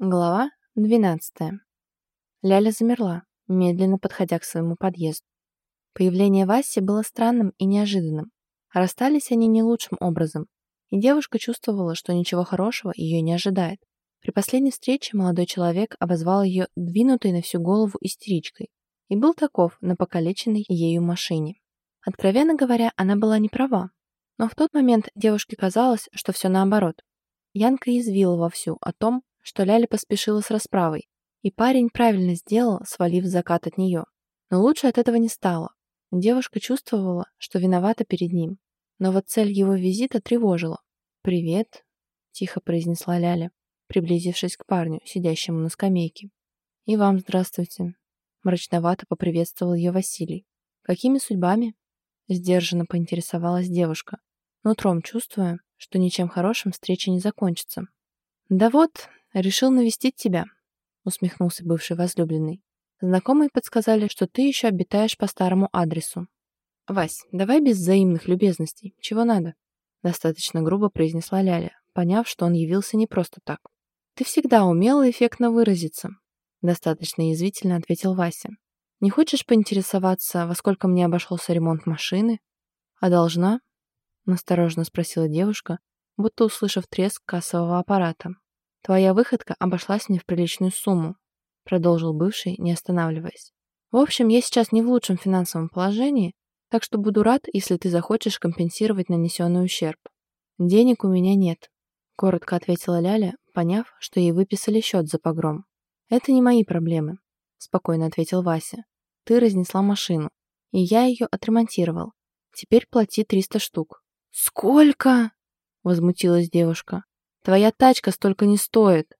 Глава 12. Ляля замерла, медленно подходя к своему подъезду. Появление Васи было странным и неожиданным. Расстались они не лучшим образом, и девушка чувствовала, что ничего хорошего ее не ожидает. При последней встрече молодой человек обозвал ее двинутой на всю голову истеричкой и был таков на покалеченной ею машине. Откровенно говоря, она была не права, но в тот момент девушке казалось, что все наоборот. Янка извила вовсю о том, что Ляля поспешила с расправой, и парень правильно сделал, свалив закат от нее. Но лучше от этого не стало. Девушка чувствовала, что виновата перед ним, но вот цель его визита тревожила. «Привет», — тихо произнесла Ляля, приблизившись к парню, сидящему на скамейке. «И вам здравствуйте», — мрачновато поприветствовал ее Василий. «Какими судьбами?» — сдержанно поинтересовалась девушка, нутром чувствуя, что ничем хорошим встреча не закончится. «Да вот, «Решил навестить тебя», — усмехнулся бывший возлюбленный. «Знакомые подсказали, что ты еще обитаешь по старому адресу». «Вась, давай без взаимных любезностей. Чего надо?» Достаточно грубо произнесла Ляля, поняв, что он явился не просто так. «Ты всегда умела эффектно выразиться», — достаточно язвительно ответил Вася. «Не хочешь поинтересоваться, во сколько мне обошелся ремонт машины?» «А должна?» — настороженно спросила девушка, будто услышав треск кассового аппарата. «Твоя выходка обошлась мне в приличную сумму», продолжил бывший, не останавливаясь. «В общем, я сейчас не в лучшем финансовом положении, так что буду рад, если ты захочешь компенсировать нанесенный ущерб. Денег у меня нет», коротко ответила Ляля, поняв, что ей выписали счет за погром. «Это не мои проблемы», спокойно ответил Вася. «Ты разнесла машину, и я ее отремонтировал. Теперь плати 300 штук». «Сколько?» возмутилась девушка. Твоя тачка столько не стоит.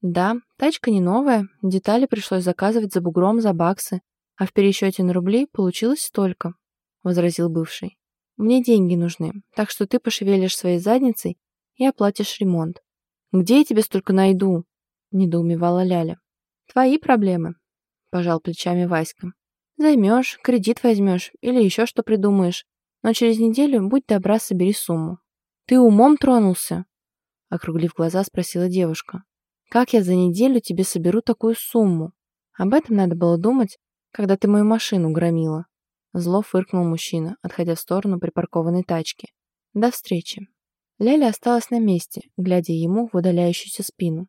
Да, тачка не новая, детали пришлось заказывать за бугром за баксы, а в пересчете на рубли получилось столько, возразил бывший. Мне деньги нужны, так что ты пошевелишь своей задницей и оплатишь ремонт. Где я тебе столько найду? недоумевала Ляля. Твои проблемы, пожал плечами Васька. Займешь, кредит возьмешь или еще что придумаешь, но через неделю будь добра, собери сумму. Ты умом тронулся? Округлив глаза, спросила девушка. «Как я за неделю тебе соберу такую сумму? Об этом надо было думать, когда ты мою машину громила». Зло фыркнул мужчина, отходя в сторону припаркованной тачки. «До встречи». Ляля осталась на месте, глядя ему в удаляющуюся спину.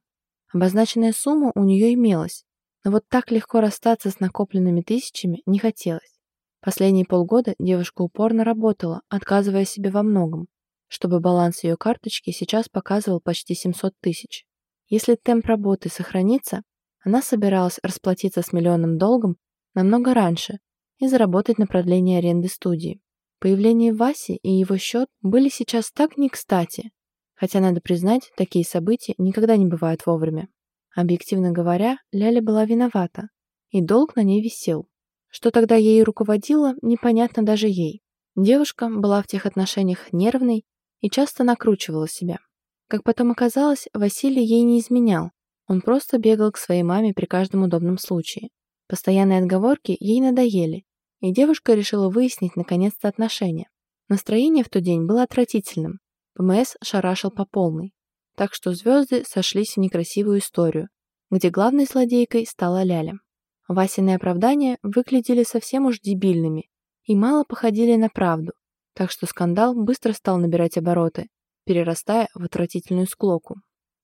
Обозначенная сумма у нее имелась, но вот так легко расстаться с накопленными тысячами не хотелось. Последние полгода девушка упорно работала, отказывая себе во многом, чтобы баланс ее карточки сейчас показывал почти 700 тысяч. Если темп работы сохранится, она собиралась расплатиться с миллионным долгом намного раньше и заработать на продление аренды студии. Появление Васи и его счет были сейчас так не кстати, хотя, надо признать, такие события никогда не бывают вовремя. Объективно говоря, Ляля была виновата, и долг на ней висел. Что тогда ею руководило, непонятно даже ей. Девушка была в тех отношениях нервной и часто накручивала себя. Как потом оказалось, Василий ей не изменял, он просто бегал к своей маме при каждом удобном случае. Постоянные отговорки ей надоели, и девушка решила выяснить наконец-то отношения. Настроение в тот день было отвратительным. ПМС шарашил по полной. Так что звезды сошлись в некрасивую историю, где главной злодейкой стала Ляля. Васины оправдания выглядели совсем уж дебильными и мало походили на правду, так что скандал быстро стал набирать обороты, перерастая в отвратительную склоку.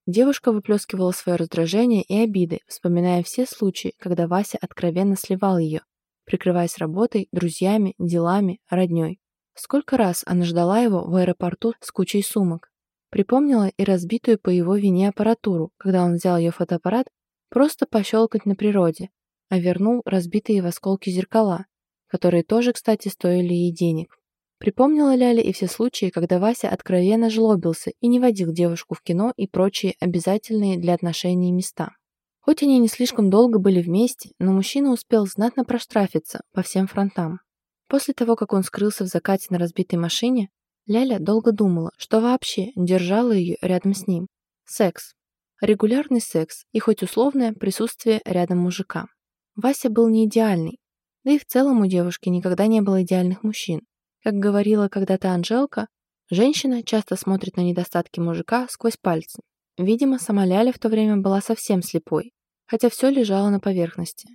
Девушка выплескивала свое раздражение и обиды, вспоминая все случаи, когда Вася откровенно сливал ее, прикрываясь работой, друзьями, делами, родней. Сколько раз она ждала его в аэропорту с кучей сумок. Припомнила и разбитую по его вине аппаратуру, когда он взял ее фотоаппарат просто пощелкать на природе, а вернул разбитые в осколки зеркала, которые тоже, кстати, стоили ей денег. Припомнила Ляля и все случаи, когда Вася откровенно жлобился и не водил девушку в кино и прочие обязательные для отношений места. Хоть они не слишком долго были вместе, но мужчина успел знатно проштрафиться по всем фронтам. После того, как он скрылся в закате на разбитой машине, Ляля долго думала, что вообще держало ее рядом с ним. Секс. Регулярный секс и хоть условное присутствие рядом мужика. Вася был не идеальный, да и в целом у девушки никогда не было идеальных мужчин. Как говорила когда-то Анжелка, женщина часто смотрит на недостатки мужика сквозь пальцы. Видимо, сама Ляля в то время была совсем слепой, хотя все лежало на поверхности.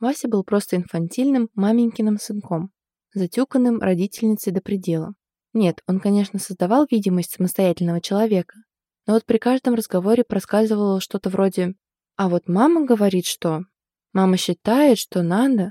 Вася был просто инфантильным маменькиным сынком, затюканным родительницей до предела. Нет, он, конечно, создавал видимость самостоятельного человека, но вот при каждом разговоре проскальзывало что-то вроде «А вот мама говорит, что...» «Мама считает, что надо...»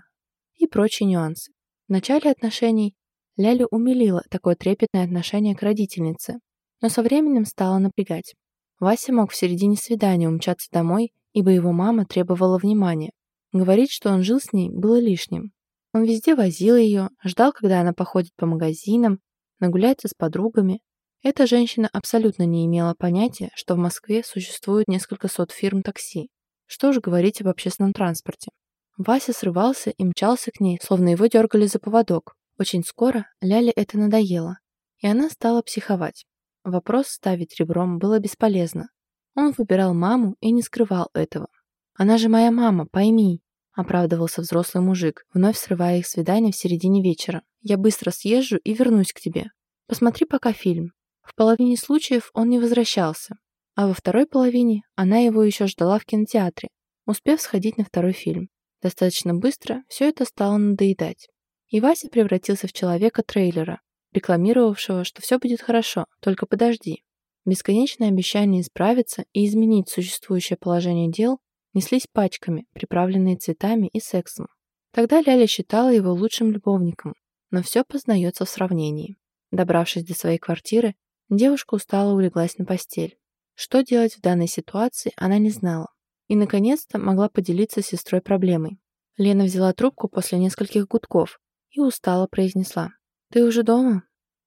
и прочие нюансы. В начале отношений Лялю умилило такое трепетное отношение к родительнице, но со временем стало напрягать. Вася мог в середине свидания умчаться домой, ибо его мама требовала внимания. Говорить, что он жил с ней, было лишним. Он везде возил ее, ждал, когда она походит по магазинам, нагуляется с подругами. Эта женщина абсолютно не имела понятия, что в Москве существует несколько сот фирм такси. Что же говорить об общественном транспорте. Вася срывался и мчался к ней, словно его дергали за поводок. Очень скоро Ляле это надоело, и она стала психовать. Вопрос ставить ребром было бесполезно. Он выбирал маму и не скрывал этого. «Она же моя мама, пойми», — оправдывался взрослый мужик, вновь срывая их свидание в середине вечера. «Я быстро съезжу и вернусь к тебе. Посмотри пока фильм». В половине случаев он не возвращался, а во второй половине она его еще ждала в кинотеатре, успев сходить на второй фильм. Достаточно быстро все это стало надоедать. И Вася превратился в человека-трейлера, рекламировавшего, что все будет хорошо, только подожди. Бесконечные обещания исправиться и изменить существующее положение дел неслись пачками, приправленные цветами и сексом. Тогда Ляля считала его лучшим любовником, но все познается в сравнении. Добравшись до своей квартиры, девушка устало улеглась на постель. Что делать в данной ситуации, она не знала. И, наконец-то, могла поделиться с сестрой проблемой. Лена взяла трубку после нескольких гудков и устало произнесла. «Ты уже дома?»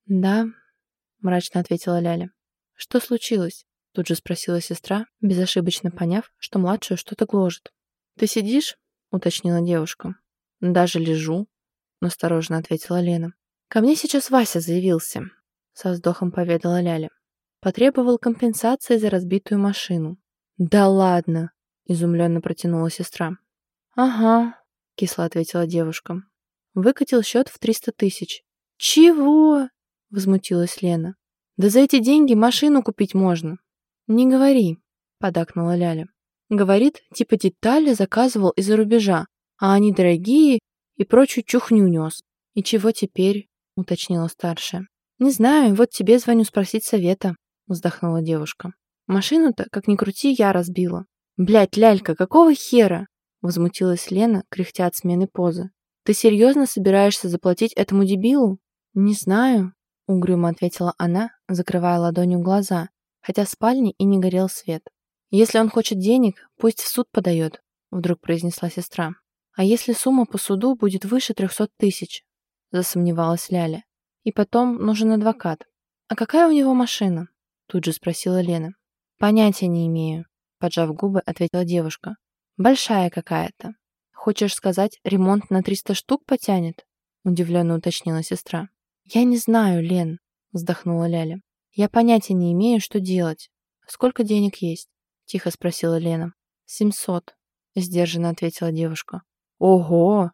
«Да», — мрачно ответила Ляля. «Что случилось?» — тут же спросила сестра, безошибочно поняв, что младшую что-то гложет. «Ты сидишь?» — уточнила девушка. «Даже лежу», — настороженно ответила Лена. «Ко мне сейчас Вася заявился», — со вздохом поведала Ляля. «Потребовал компенсации за разбитую машину». «Да ладно!» — изумленно протянула сестра. «Ага», — кисло ответила девушка. Выкатил счет в триста тысяч. «Чего?» — возмутилась Лена. «Да за эти деньги машину купить можно». «Не говори», — подакнула Ляля. «Говорит, типа детали заказывал из-за рубежа, а они дорогие и прочую чухню нес». «И чего теперь?» — уточнила старшая. «Не знаю, вот тебе звоню спросить совета», — вздохнула девушка. «Машину-то, как ни крути, я разбила». «Блядь, лялька, какого хера?» — возмутилась Лена, кряхтя от смены позы. «Ты серьезно собираешься заплатить этому дебилу?» «Не знаю», — угрюмо ответила она, закрывая ладонью глаза, хотя в спальне и не горел свет. «Если он хочет денег, пусть в суд подает», — вдруг произнесла сестра. «А если сумма по суду будет выше трехсот тысяч?» — засомневалась Ляля. «И потом нужен адвокат. А какая у него машина?» — тут же спросила Лена. «Понятия не имею», — поджав губы, ответила девушка. «Большая какая-то. «Хочешь сказать, ремонт на 300 штук потянет?» — удивленно уточнила сестра. «Я не знаю, Лен», — вздохнула Ляля. «Я понятия не имею, что делать. Сколько денег есть?» — тихо спросила Лена. «Семьсот», — сдержанно ответила девушка. «Ого!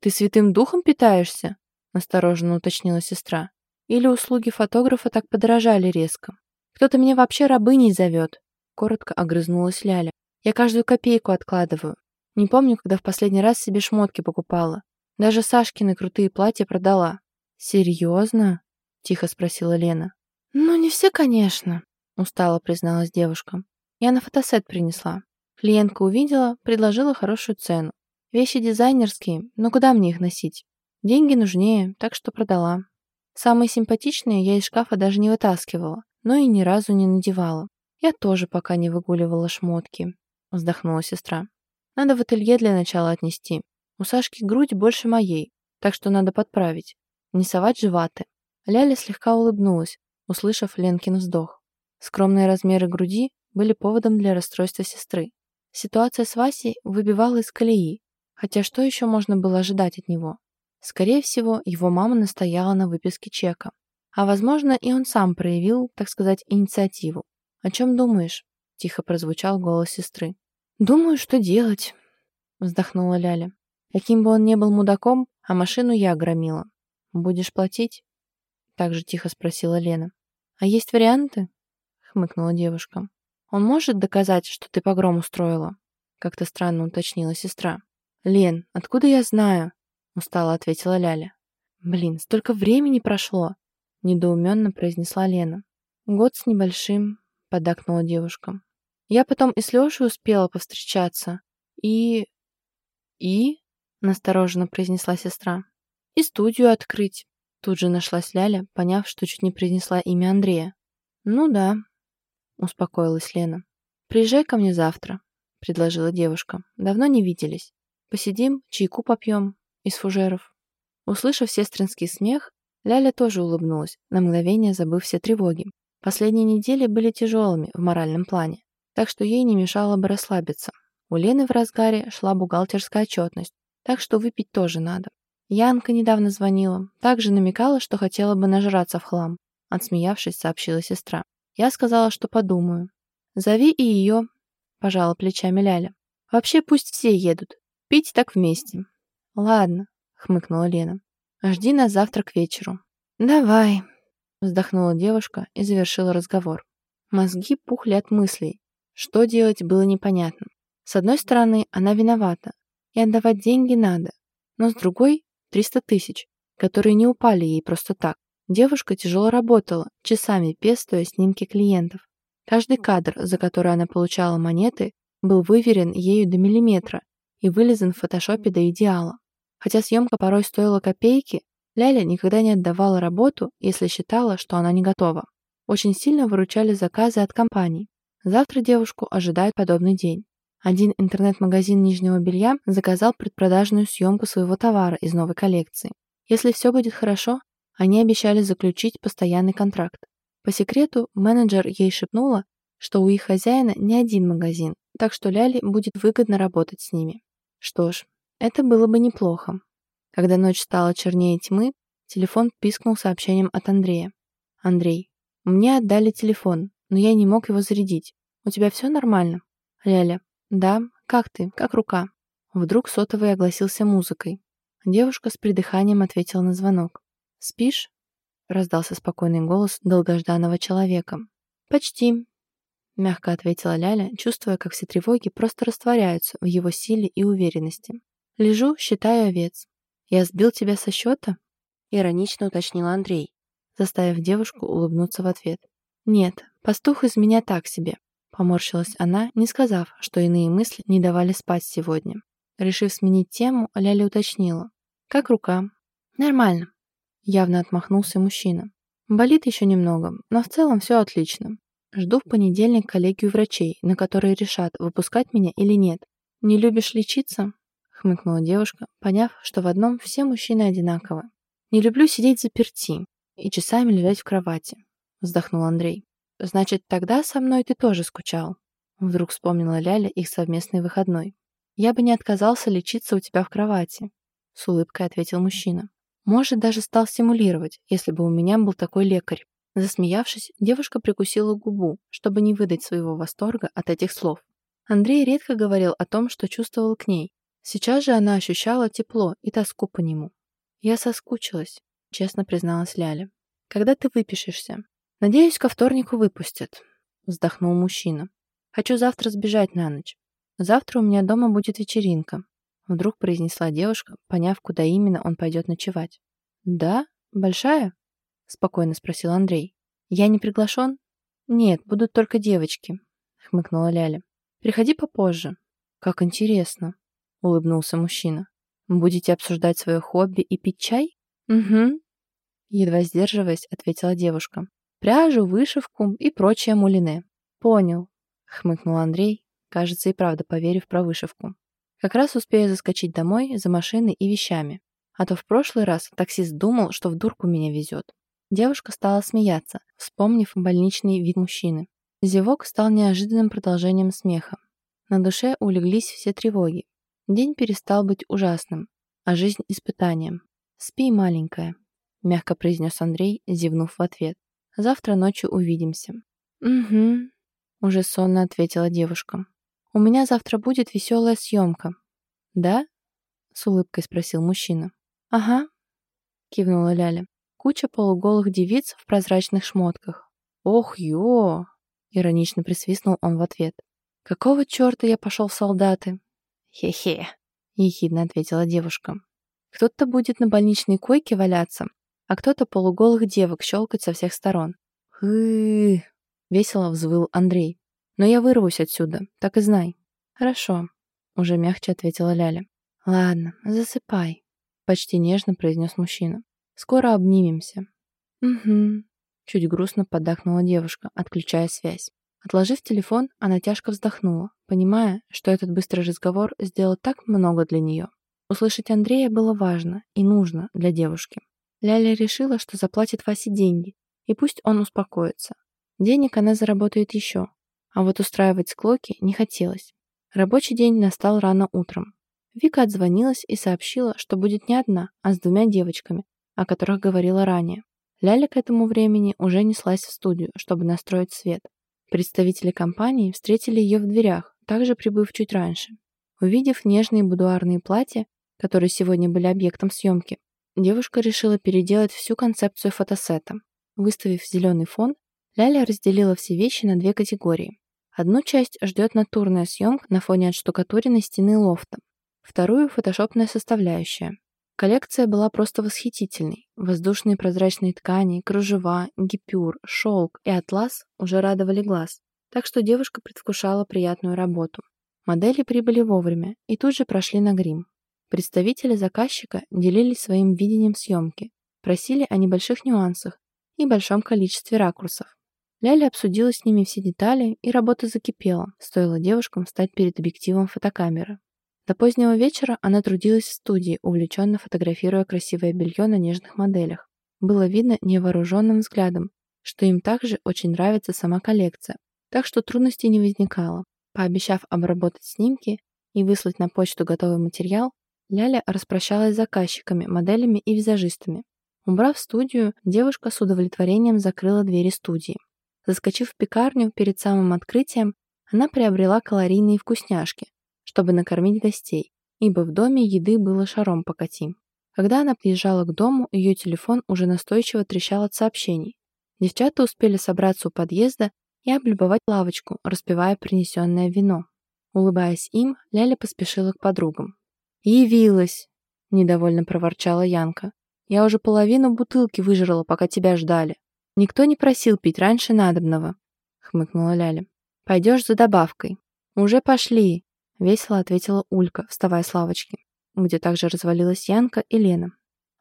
Ты святым духом питаешься?» — настороженно уточнила сестра. «Или услуги фотографа так подорожали резко? Кто-то меня вообще рабыней зовет?» Коротко огрызнулась Ляля. «Я каждую копейку откладываю. Не помню, когда в последний раз себе шмотки покупала. Даже Сашкины крутые платья продала. «Серьезно?» — тихо спросила Лена. «Ну, не все, конечно», — устало призналась девушка. Я на фотосет принесла. Клиентка увидела, предложила хорошую цену. Вещи дизайнерские, но куда мне их носить? Деньги нужнее, так что продала. Самые симпатичные я из шкафа даже не вытаскивала, но и ни разу не надевала. Я тоже пока не выгуливала шмотки, вздохнула сестра. Надо в ателье для начала отнести. У Сашки грудь больше моей, так что надо подправить. Не совать же. Ляля слегка улыбнулась, услышав Ленкин вздох. Скромные размеры груди были поводом для расстройства сестры. Ситуация с Васей выбивала из колеи, хотя что еще можно было ожидать от него? Скорее всего, его мама настояла на выписке чека. А возможно, и он сам проявил, так сказать, инициативу. «О чем думаешь?» – тихо прозвучал голос сестры. «Думаю, что делать», — вздохнула Ляля. «Каким бы он ни был мудаком, а машину я громила. Будешь платить?» Так же тихо спросила Лена. «А есть варианты?» — хмыкнула девушка. Он может доказать, что ты погром устроила?» Как-то странно уточнила сестра. «Лен, откуда я знаю?» Устало ответила Ляля. «Блин, столько времени прошло!» Недоуменно произнесла Лена. «Год с небольшим», — поддакнула девушка. «Я потом и с Лешей успела повстречаться. И...» «И?» — настороженно произнесла сестра. «И студию открыть». Тут же нашлась Ляля, поняв, что чуть не произнесла имя Андрея. «Ну да», — успокоилась Лена. «Приезжай ко мне завтра», — предложила девушка. «Давно не виделись. Посидим, чайку попьем из фужеров». Услышав сестринский смех, Ляля тоже улыбнулась, на мгновение забыв все тревоги. Последние недели были тяжелыми в моральном плане, так что ей не мешало бы расслабиться. У Лены в разгаре шла бухгалтерская отчетность, так что выпить тоже надо. Янка недавно звонила, также намекала, что хотела бы нажраться в хлам. Отсмеявшись, сообщила сестра. Я сказала, что подумаю. «Зови и ее», — пожала плечами Ляля. «Вообще пусть все едут. Пить так вместе». «Ладно», — хмыкнула Лена. «Жди нас завтра к вечеру». «Давай», — вздохнула девушка и завершила разговор. Мозги пухли от мыслей. Что делать было непонятно. С одной стороны, она виновата, и отдавать деньги надо. Но с другой — 300 тысяч, которые не упали ей просто так. Девушка тяжело работала, часами пестуя снимки клиентов. Каждый кадр, за который она получала монеты, был выверен ею до миллиметра и вылезан в фотошопе до идеала. Хотя съемка порой стоила копейки, Ляля никогда не отдавала работу, если считала, что она не готова. Очень сильно выручали заказы от компаний. Завтра девушку ожидает подобный день. Один интернет-магазин нижнего белья заказал предпродажную съемку своего товара из новой коллекции. Если все будет хорошо, они обещали заключить постоянный контракт. По секрету, менеджер ей шепнула, что у их хозяина не один магазин, так что Ляли будет выгодно работать с ними. Что ж, это было бы неплохо. Когда ночь стала чернее тьмы, телефон пискнул сообщением от Андрея. «Андрей, мне отдали телефон, но я не мог его зарядить. У тебя все нормально?» «Ляля, да, как ты? Как рука?» Вдруг сотовый огласился музыкой. Девушка с придыханием ответила на звонок. «Спишь?» — раздался спокойный голос долгожданного человека. «Почти», — мягко ответила Ляля, чувствуя, как все тревоги просто растворяются в его силе и уверенности. «Лежу, считаю овец». «Я сбил тебя со счета?» — иронично уточнил Андрей, заставив девушку улыбнуться в ответ. «Нет, пастух из меня так себе», — поморщилась она, не сказав, что иные мысли не давали спать сегодня. Решив сменить тему, Ляля уточнила. «Как рука?» «Нормально», Явно отмахнулся мужчина. Болит еще немного, но в целом все отлично. Жду в понедельник коллегию врачей, на которые решат, выпускать меня или нет. «Не любишь лечиться?» — хмыкнула девушка, поняв, что в одном все мужчины одинаковы. «Не люблю сидеть заперти и часами лежать в кровати», — вздохнул Андрей. «Значит, тогда со мной ты тоже скучал?» Вдруг вспомнила Ляля их совместный выходной. «Я бы не отказался лечиться у тебя в кровати», — с улыбкой ответил мужчина. Может, даже стал симулировать, если бы у меня был такой лекарь. Засмеявшись, девушка прикусила губу, чтобы не выдать своего восторга от этих слов. Андрей редко говорил о том, что чувствовал к ней. Сейчас же она ощущала тепло и тоску по нему. «Я соскучилась», — честно призналась Ляля. «Когда ты выпишешься?» «Надеюсь, ко вторнику выпустят», — вздохнул мужчина. «Хочу завтра сбежать на ночь. Завтра у меня дома будет вечеринка. Вдруг произнесла девушка, поняв, куда именно он пойдет ночевать. «Да? Большая?» Спокойно спросил Андрей. «Я не приглашен?» «Нет, будут только девочки», хмыкнула Ляля. «Приходи попозже». «Как интересно», улыбнулся мужчина. «Будете обсуждать свое хобби и пить чай?» «Угу», едва сдерживаясь, ответила девушка. «Пряжу, вышивку и прочее мулине». «Понял», хмыкнул Андрей, кажется, и правда поверив про вышивку. Как раз успею заскочить домой за машиной и вещами. А то в прошлый раз таксист думал, что в дурку меня везет. Девушка стала смеяться, вспомнив больничный вид мужчины. Зевок стал неожиданным продолжением смеха. На душе улеглись все тревоги. День перестал быть ужасным, а жизнь — испытанием. «Спи, маленькая», — мягко произнес Андрей, зевнув в ответ. «Завтра ночью увидимся». «Угу», — уже сонно ответила девушка. «У меня завтра будет веселая съемка». «Да?» — с улыбкой спросил мужчина. «Ага», — кивнула Ляля. «Куча полуголых девиц в прозрачных шмотках». «Ох, ё!» Иронично присвистнул он в ответ. «Какого черта я пошел в солдаты?» «Хе-хе», — ехидно ответила девушка. «Кто-то будет на больничной койке валяться, а кто-то полуголых девок щелкать со всех сторон». «Хы-хы», весело взвыл Андрей. «Но я вырвусь отсюда, так и знай». «Хорошо», — уже мягче ответила Ляля. «Ладно, засыпай», — почти нежно произнес мужчина. «Скоро обнимемся». «Угу», — чуть грустно поддакнула девушка, отключая связь. Отложив телефон, она тяжко вздохнула, понимая, что этот быстрый разговор сделал так много для нее. Услышать Андрея было важно и нужно для девушки. Ляля решила, что заплатит Васе деньги, и пусть он успокоится. Денег она заработает еще, а вот устраивать склоки не хотелось. Рабочий день настал рано утром. Вика отзвонилась и сообщила, что будет не одна, а с двумя девочками, о которых говорила ранее. Ляля к этому времени уже неслась в студию, чтобы настроить свет. Представители компании встретили ее в дверях, также прибыв чуть раньше. Увидев нежные будуарные платья, которые сегодня были объектом съемки, девушка решила переделать всю концепцию фотосета. Выставив зеленый фон, Ляля разделила все вещи на две категории. Одну часть ждет натурная съемка на фоне отштукатуренной стены лофта, вторую – фотошопная составляющая. Коллекция была просто восхитительной. Воздушные прозрачные ткани, кружева, гипюр, шелк и атлас уже радовали глаз, так что девушка предвкушала приятную работу. Модели прибыли вовремя и тут же прошли на грим. Представители заказчика делились своим видением съемки, просили о небольших нюансах и большом количестве ракурсов. Ляля обсудила с ними все детали, и работа закипела, стоило девушкам стать перед объективом фотокамеры. До позднего вечера она трудилась в студии, увлеченно фотографируя красивое белье на нежных моделях. Было видно невооруженным взглядом, что им также очень нравится сама коллекция, так что трудностей не возникало. Пообещав обработать снимки и выслать на почту готовый материал, Ляля распрощалась с заказчиками, моделями и визажистами. Убрав студию, девушка с удовлетворением закрыла двери студии. Заскочив в пекарню перед самым открытием, она приобрела калорийные вкусняшки, чтобы накормить гостей, ибо в доме еды было шаром покати. Когда она приезжала к дому, ее телефон уже настойчиво трещал от сообщений. Девчата успели собраться у подъезда и облюбовать лавочку, распивая принесенное вино. Улыбаясь им, Ляля поспешила к подругам. «Явилась!» – недовольно проворчала Янка. «Я уже половину бутылки выжрала, пока тебя ждали. Никто не просил пить раньше надобного», – хмыкнула Ляля. «Пойдешь за добавкой». «Уже пошли», — весело ответила Улька, вставая с лавочки, где также развалилась Янка и Лена.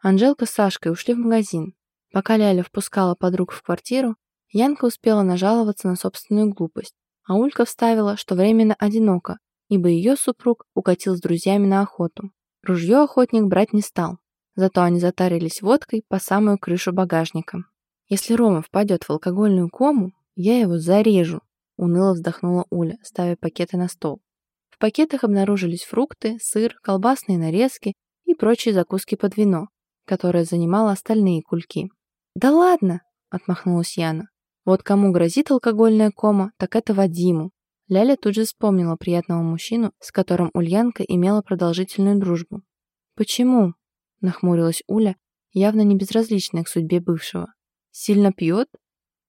Анжелка с Сашкой ушли в магазин. Пока Ляля впускала подруг в квартиру, Янка успела нажаловаться на собственную глупость, а Улька вставила, что временно одиноко, ибо ее супруг укатил с друзьями на охоту. Ружье охотник брать не стал, зато они затарились водкой по самую крышу багажника. «Если Рома впадет в алкогольную кому, я его зарежу», уныло вздохнула Уля, ставя пакеты на стол. В пакетах обнаружились фрукты, сыр, колбасные нарезки и прочие закуски под вино, которое занимало остальные кульки. «Да ладно!» – отмахнулась Яна. «Вот кому грозит алкогольная кома, так это Вадиму». Ляля тут же вспомнила приятного мужчину, с которым Ульянка имела продолжительную дружбу. «Почему?» – нахмурилась Уля, явно не безразличная к судьбе бывшего. «Сильно пьет?»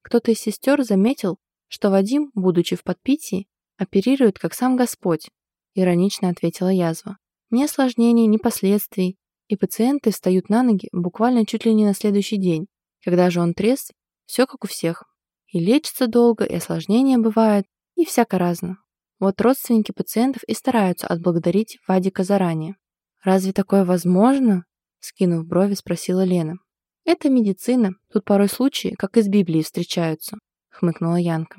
Кто-то из сестер заметил, что Вадим, будучи в подпитии, оперирует как сам Господь, иронично ответила язва. Ни осложнений, ни последствий, и пациенты встают на ноги буквально чуть ли не на следующий день. Когда же он трезв, все как у всех. И лечится долго, и осложнения бывают, и всяко разно. Вот родственники пациентов и стараются отблагодарить Вадика заранее. «Разве такое возможно?» Скинув брови, спросила Лена. «Это медицина. Тут порой случаи, как из Библии, встречаются», хмыкнула Янка.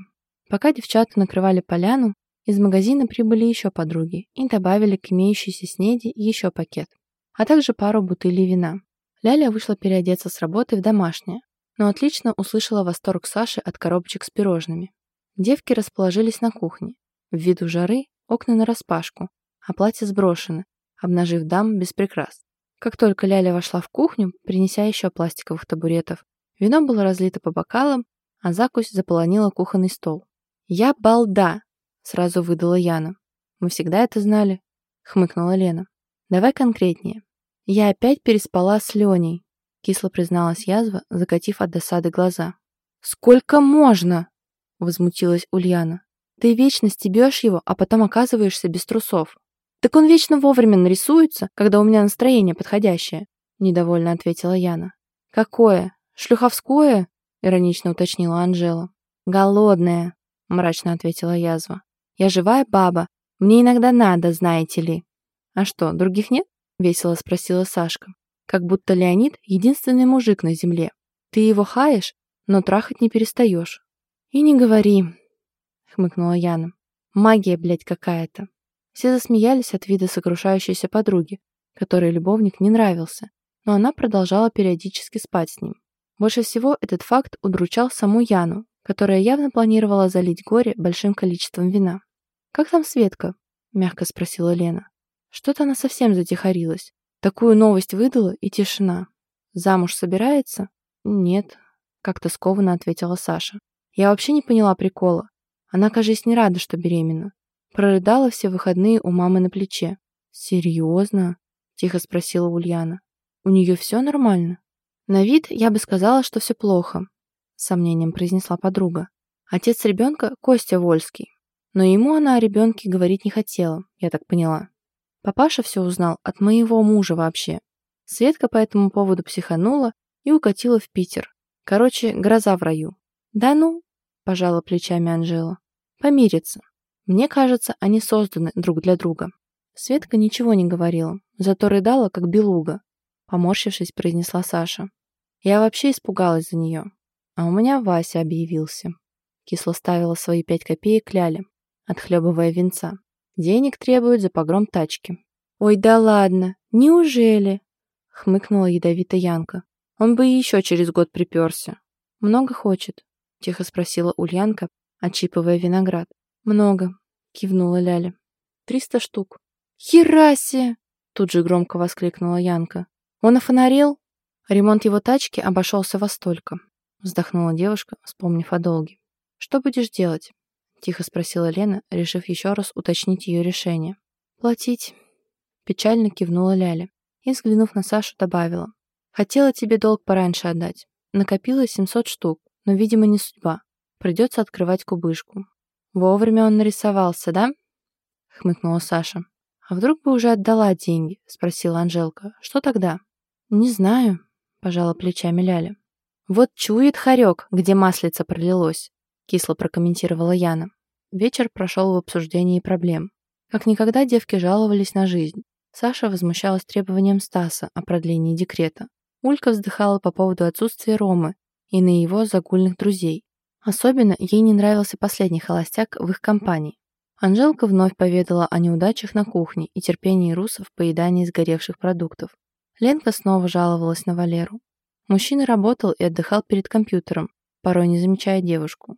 Пока девчата накрывали поляну, из магазина прибыли еще подруги и добавили к имеющейся снеди еще пакет, а также пару бутылей вина. Ляля вышла переодеться с работы в домашнее, но отлично услышала восторг Саши от коробочек с пирожными. Девки расположились на кухне. В виду жары окна нараспашку, а платья сброшены, обнажив дам без прикрас. Как только Ляля вошла в кухню, принеся еще пластиковых табуретов, вино было разлито по бокалам, а закусь заполонила кухонный стол. «Я балда!» — сразу выдала Яна. «Мы всегда это знали», — хмыкнула Лена. «Давай конкретнее». «Я опять переспала с Леней», — кисло призналась язва, закатив от досады глаза. «Сколько можно?» Возмутилась Ульяна. «Ты вечно стебешь его, а потом оказываешься без трусов». «Так он вечно вовремя нарисуется, когда у меня настроение подходящее», недовольно ответила Яна. «Какое? Шлюховское?» иронично уточнила Анжела. «Голодная», мрачно ответила язва. «Я живая баба. Мне иногда надо, знаете ли». «А что, других нет?» весело спросила Сашка. «Как будто Леонид — единственный мужик на земле. Ты его хаешь, но трахать не перестаешь». «И не говори», — хмыкнула Яна. «Магия, блядь, какая-то». Все засмеялись от вида сокрушающейся подруги, которой любовник не нравился, но она продолжала периодически спать с ним. Больше всего этот факт удручал саму Яну, которая явно планировала залить горе большим количеством вина. «Как там Светка?» – мягко спросила Лена. Что-то она совсем затихарилась. Такую новость выдала и тишина. «Замуж собирается?» «Нет», — как-то скованно ответила Саша. «Я вообще не поняла прикола. Она, кажется, не рада, что беременна. Прорыдала все выходные у мамы на плече. «Серьезно?» — тихо спросила Ульяна. «У нее все нормально?» «На вид я бы сказала, что все плохо», — сомнением произнесла подруга. «Отец ребенка — Костя Вольский. Но ему она о ребенке говорить не хотела, я так поняла. Папаша все узнал от моего мужа вообще. Светка по этому поводу психанула и укатила в Питер. Короче, гроза в раю. «Да ну», — пожала плечами Анжела. «Помириться. Мне кажется, они созданы друг для друга». Светка ничего не говорила, зато рыдала, как белуга. Поморщившись, произнесла Саша. Я вообще испугалась за нее. А у меня Вася объявился. Кисло ставила свои пять копеек Ляле, отхлебывая венца. Денег требуют за погром тачки. «Ой, да ладно! Неужели?» — хмыкнула ядовито Янка. «Он бы еще через год приперся». «Много хочет?» — тихо спросила Ульянка, отщипывая виноград. «Много», — кивнула Ляля. «Триста штук». «Херасе!» — тут же громко воскликнула Янка. «Он офонарел?» Ремонт его тачки обошелся во столько. Вздохнула девушка, вспомнив о долге. «Что будешь делать?» — тихо спросила Лена, решив еще раз уточнить ее решение. «Платить», — печально кивнула Ляля и, взглянув на Сашу, добавила. «Хотела тебе долг пораньше отдать. Накопила 700 штук, но, видимо, не судьба. Придется открывать кубышку». «Вовремя он нарисовался, да?» — хмыкнула Саша. «А вдруг бы уже отдала деньги?» — спросила Анжелка. «Что тогда?» «Не знаю», — пожала плечами Ляля. «Вот чует хорек, где маслица пролилось кисло прокомментировала Яна. Вечер прошел в обсуждении проблем. Как никогда девки жаловались на жизнь. Саша возмущалась требованием Стаса о продлении декрета. Улька вздыхала по поводу отсутствия Ромы и на его загульных друзей. Особенно ей не нравился последний холостяк в их компании. Анжелка вновь поведала о неудачах на кухне и терпении русов в поедании сгоревших продуктов. Ленка снова жаловалась на Валеру. Мужчина работал и отдыхал перед компьютером, порой не замечая девушку.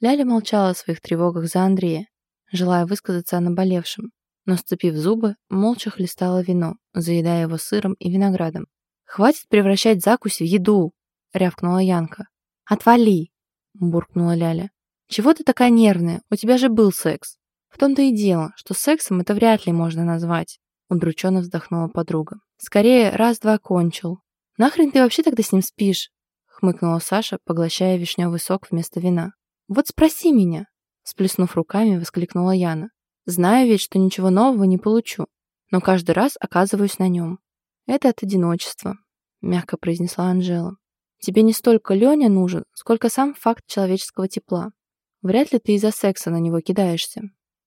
Ляля молчала о своих тревогах за Андрея, желая высказаться о наболевшем, но, сцепив зубы, молча хлестала вино, заедая его сыром и виноградом. «Хватит превращать закусь в еду!» — рявкнула Янка. «Отвали!» — буркнула Ляля. «Чего ты такая нервная? У тебя же был секс!» «В том-то и дело, что сексом это вряд ли можно назвать», — удрученно вздохнула подруга. «Скорее, раз-два кончил». «Нахрен ты вообще тогда с ним спишь?» — хмыкнула Саша, поглощая вишневый сок вместо вина. «Вот спроси меня!» Сплеснув руками, воскликнула Яна. «Знаю ведь, что ничего нового не получу, но каждый раз оказываюсь на нем. Это от одиночества», — мягко произнесла Анжела. «Тебе не столько Леня нужен, сколько сам факт человеческого тепла. Вряд ли ты из-за секса на него кидаешься.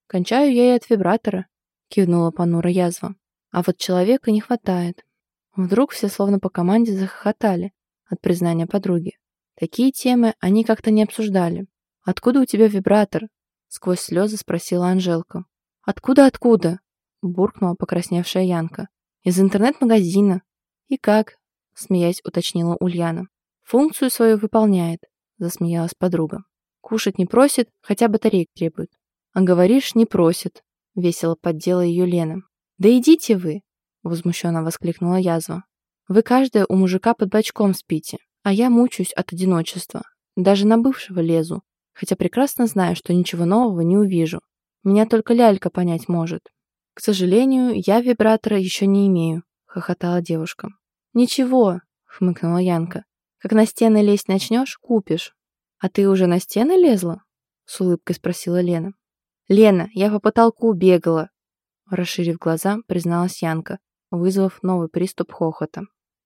Кончаю я и от вибратора», — кивнула понура язва. «А вот человека не хватает». Вдруг все словно по команде захохотали от признания подруги. Такие темы они как-то не обсуждали. «Откуда у тебя вибратор?» — сквозь слезы спросила Анжелка. «Откуда-откуда?» — буркнула покрасневшая Янка. «Из интернет-магазина». «И как?» — смеясь уточнила Ульяна. «Функцию свою выполняет», — засмеялась подруга. «Кушать не просит, хотя батареек требует». «А говоришь, не просит», — весело поддела ее Лена. «Да идите вы!» — возмущенно воскликнула язва. «Вы каждая у мужика под бочком спите, а я мучаюсь от одиночества. Даже на бывшего лезу, хотя прекрасно знаю, что ничего нового не увижу. Меня только лялька понять может. К сожалению, я вибратора еще не имею, хохотала девушка. Ничего, хмыкнула Янка. Как на стены лезть начнешь, купишь. А ты уже на стены лезла? С улыбкой спросила Лена. «Лена, я по потолку бегала!» Расширив глаза, призналась Янка, вызвав новый приступ хохота.